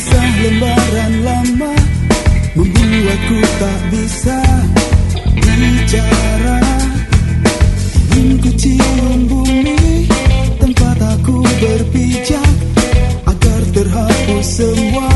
Kisah lembaran lama. Membuatku tak bisa bicara. Ingin ku cium bumi Tempat aku berpijak Agar terhapus semua.